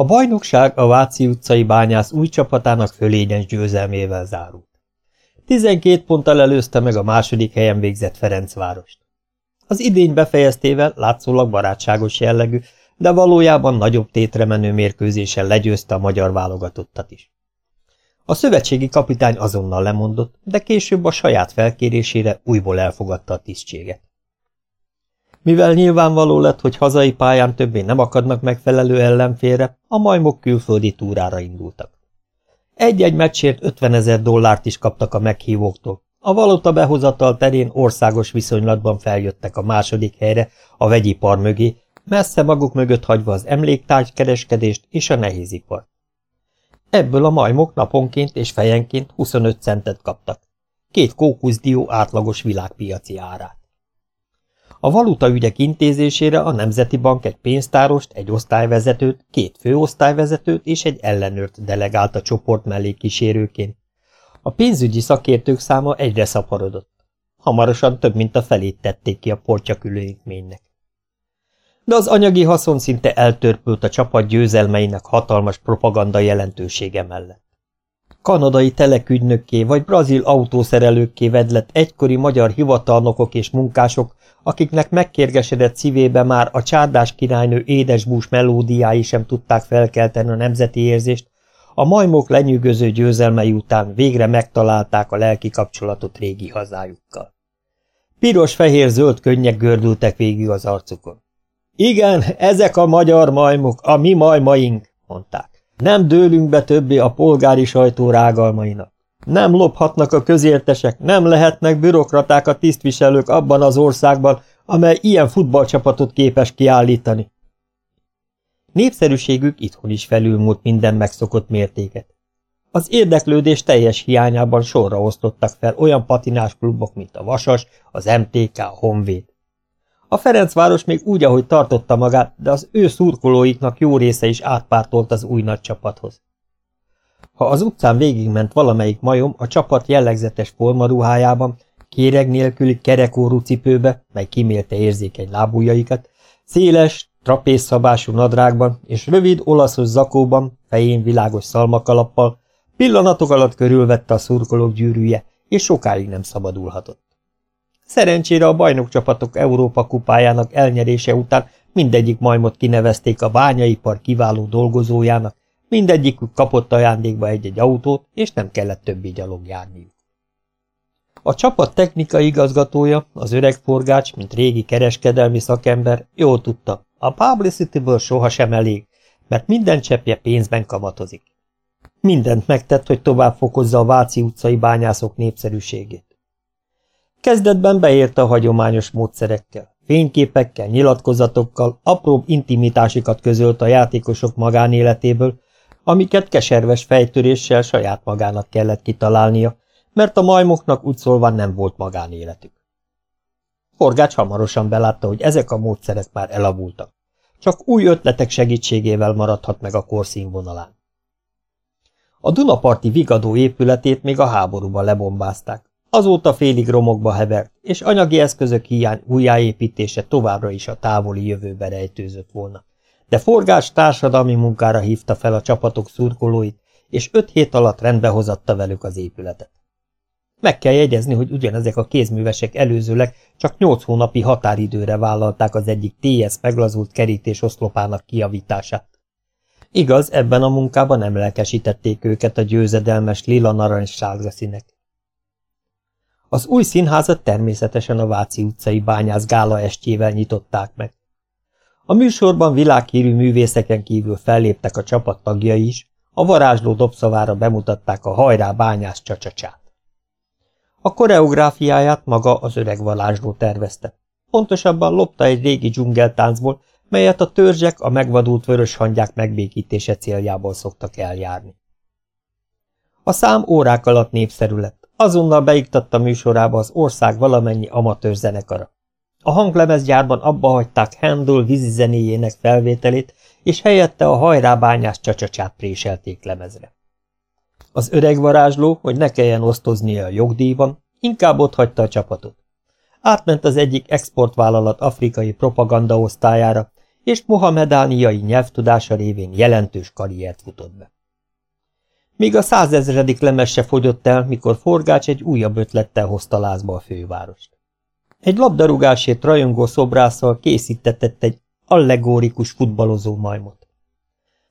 A bajnokság a Váci utcai bányász új csapatának fölényes győzelmével zárult. 12 ponttal előzte meg a második helyen végzett Ferencvárost. Az idény befejeztével látszólag barátságos jellegű, de valójában nagyobb tétre menő mérkőzésen legyőzte a magyar válogatottat is. A szövetségi kapitány azonnal lemondott, de később a saját felkérésére újból elfogadta a tisztséget. Mivel nyilvánvaló lett, hogy hazai pályán többé nem akadnak megfelelő ellenfélre, a majmok külföldi túrára indultak. Egy-egy meccsért 50 ezer dollárt is kaptak a meghívóktól. A valóta behozatal terén országos viszonylatban feljöttek a második helyre a vegyipar mögé, messze maguk mögött hagyva az emléktárgykereskedést és a nehézipart. Ebből a majmok naponként és fejenként 25 centet kaptak. Két kókuszdió átlagos világpiaci árát. A valutaügyek intézésére a Nemzeti Bank egy pénztárost, egy osztályvezetőt, két főosztályvezetőt és egy ellenőrt delegált a csoport mellé kísérőként. A pénzügyi szakértők száma egyre szaporodott. Hamarosan több mint a felét tették ki a portyakülőinkménynek. De az anyagi haszon szinte eltörpült a csapat győzelmeinek hatalmas propaganda jelentősége mellett kanadai telekügynökké vagy brazil autószerelőkké vedlett egykori magyar hivatalnokok és munkások, akiknek megkérgesedett szívébe már a csárdás királynő édesbús melódiái sem tudták felkelteni a nemzeti érzést, a majmok lenyűgöző győzelmei után végre megtalálták a lelki kapcsolatot régi hazájukkal. Piros-fehér-zöld könnyek gördültek végig az arcukon. Igen, ezek a magyar majmok, a mi majmaink, mondták. Nem dőlünk be többé a polgári sajtó rágalmainak. Nem lophatnak a közértesek, nem lehetnek bürokraták a tisztviselők abban az országban, amely ilyen futballcsapatot képes kiállítani. Népszerűségük itthon is felülmúlt minden megszokott mértéket. Az érdeklődés teljes hiányában sorra osztottak fel olyan patinás klubok, mint a Vasas, az MTK, a Honvéd. A Ferencváros még úgy, ahogy tartotta magát, de az ő szurkolóiknak jó része is átpártolt az új nagy csapathoz. Ha az utcán végigment valamelyik majom a csapat jellegzetes formaruhájában, kéreg nélküli kerekórú cipőbe, mely kimélte érzékeny lábujjaikat, széles, trapészszabású nadrágban és rövid olaszos zakóban, fején világos szalmakalappal, pillanatok alatt körülvette a szurkolók gyűrűje, és sokáig nem szabadulhatott. Szerencsére a bajnokcsapatok Európa kupájának elnyerése után mindegyik majmot kinevezték a bányaipar kiváló dolgozójának, mindegyikük kapott ajándékba egy-egy autót, és nem kellett többi gyalog járniuk. A csapat technikai igazgatója, az öreg forgács, mint régi kereskedelmi szakember, jól tudta, a publicity-ből sohasem elég, mert minden cseppje pénzben kamatozik. Mindent megtett, hogy tovább fokozza a Váci utcai bányászok népszerűségét. Kezdetben beérte a hagyományos módszerekkel, fényképekkel, nyilatkozatokkal, apróbb intimitásikat közölt a játékosok magánéletéből, amiket keserves fejtöréssel saját magának kellett kitalálnia, mert a majmoknak úgy szólva nem volt magánéletük. Forgács hamarosan belátta, hogy ezek a módszerek már elavultak. Csak új ötletek segítségével maradhat meg a korszínvonalán. A Dunaparti Vigadó épületét még a háborúban lebombázták, Azóta félig romokba hevert, és anyagi eszközök hiány újjáépítése továbbra is a távoli jövőbe rejtőzött volna. De forgás társadalmi munkára hívta fel a csapatok szurkolóit, és öt hét alatt rendbe hozatta velük az épületet. Meg kell jegyezni, hogy ugyanezek a kézművesek előzőleg csak nyolc hónapi határidőre vállalták az egyik TS meglazult kerítés oszlopának kiavítását. Igaz, ebben a munkában nem lelkesítették őket a győzedelmes lila-narancssárga színek. Az új színházat természetesen a Váci utcai bányász gála estjével nyitották meg. A műsorban világhírű művészeken kívül felléptek a csapat tagjai is, a varázsló dobszavára bemutatták a hajrá bányász csacsacsát. A koreográfiáját maga az öreg varázsló tervezte. Pontosabban lopta egy régi dzsungeltáncból, melyet a törzsek a megvadult vörös hangyák megbékítése céljából szoktak eljárni. A szám órák alatt népszerű lett, Azonnal beiktatta műsorába az ország valamennyi amatőr zenekara. A hanglemezgyárban abba hagyták Handel vízizenéjének felvételét, és helyette a hajrábányás csacsacsát préselték lemezre. Az öreg varázsló, hogy ne kelljen osztoznia a jogdíjban, inkább ott hagyta a csapatot. Átment az egyik exportvállalat afrikai propagandaosztályára, és mohamedániai nyelvtudása révén jelentős karriert futott be. Míg a százezredik lemez se fogyott el, mikor Forgács egy újabb ötlettel hozta lázba a fővárost. Egy labdarúgásért rajongó szobrásszal készítetett egy allegórikus futballozó majmot.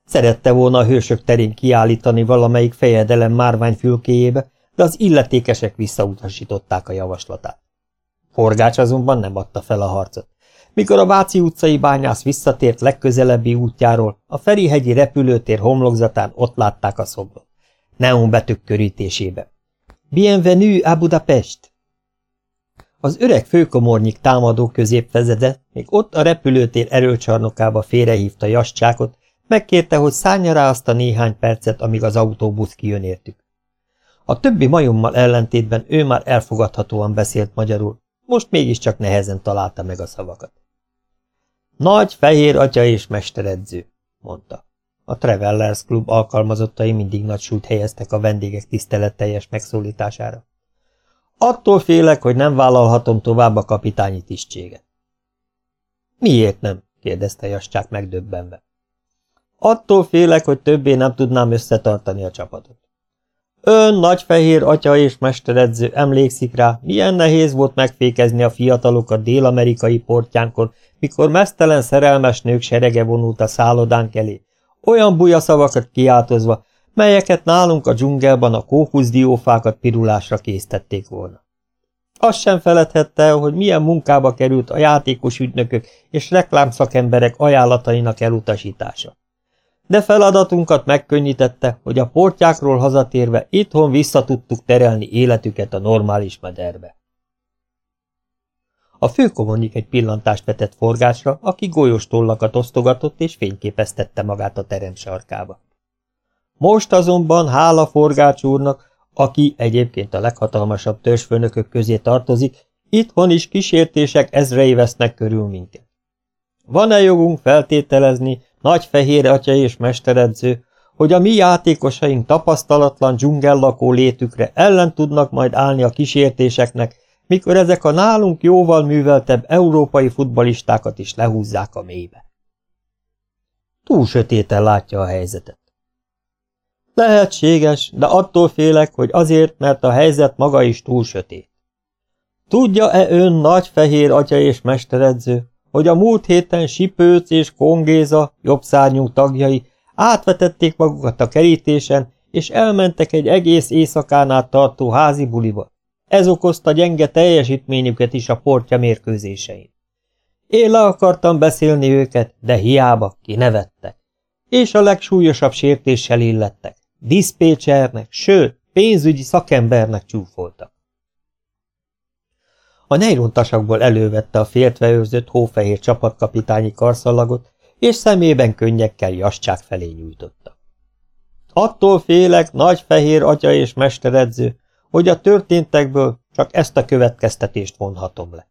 Szerette volna a hősök terén kiállítani valamelyik fejedelem márvány fülkéjébe, de az illetékesek visszautasították a javaslatát. Forgács azonban nem adta fel a harcot. Mikor a Váci utcai bányász visszatért legközelebbi útjáról, a Ferihegyi repülőtér homlokzatán ott látták a szobrot. Neonbetűk körítésébe. Bienvenue a Budapest! Az öreg főkomornyik támadó középvezede még ott a repülőtér erőcsarnokába félrehívta Jascsákot, megkérte, hogy szállja rá azt a néhány percet, amíg az autóbusz kijön értük. A többi majommal ellentétben ő már elfogadhatóan beszélt magyarul, most mégiscsak nehezen találta meg a szavakat. Nagy fehér atya és mesteredző, mondta. A Travelers Club alkalmazottai mindig nagy súlyt helyeztek a vendégek tiszteletteljes megszólítására. Attól félek, hogy nem vállalhatom tovább a kapitányi tisztséget. Miért nem? kérdezte Jascsák megdöbbenve. Attól félek, hogy többé nem tudnám összetartani a csapatot. Ön, nagyfehér atya és mesteredző, emlékszik rá, milyen nehéz volt megfékezni a fiatalokat dél-amerikai portyánkon, mikor mesztelen szerelmes nők serege vonult a szállodánk elé, olyan buja szavakat kiáltozva, melyeket nálunk a dzsungelban a kókuszdiófákat pirulásra késztették volna. Azt sem feledhette hogy milyen munkába került a játékos ügynökök és reklámszakemberek ajánlatainak elutasítása. De feladatunkat megkönnyítette, hogy a portyákról hazatérve itthon visszatudtuk terelni életüket a normális mederbe. A főkomonyik egy pillantást vetett forgásra, aki golyós tollakat osztogatott és fényképeztette magát a terem sarkába. Most azonban hála forgács úrnak, aki egyébként a leghatalmasabb törzsfőnökök közé tartozik, itthon is kísértések ezrei vesznek körül minket. Van-e jogunk feltételezni, nagy fehér atya és mesteredző, hogy a mi játékosaink tapasztalatlan dzsungellakó létükre ellen tudnak majd állni a kísértéseknek, mikor ezek a nálunk jóval műveltebb európai futbalistákat is lehúzzák a mélybe. Túl sötéten látja a helyzetet. Lehetséges, de attól félek, hogy azért, mert a helyzet maga is túl sötét. Tudja-e ön nagy fehér atya és mesteredző, hogy a múlt héten Sipőc és Kongéza jobbszárnyú tagjai átvetették magukat a kerítésen, és elmentek egy egész éjszakán át tartó házi buliba. Ez okozta gyenge teljesítményüket is a portja mérkőzésein. Én le akartam beszélni őket, de hiába kinevettek. És a legsúlyosabb sértéssel illettek. Diszpécsernek, sőt, pénzügyi szakembernek csúfoltak. A nejrontasakból elővette a féltve őrzött hófehér csapatkapitányi karszalagot, és szemében könnyekkel jascsák felé nyújtotta. Attól félek, nagy fehér atya és mesteredző, hogy a történtekből csak ezt a következtetést vonhatom le.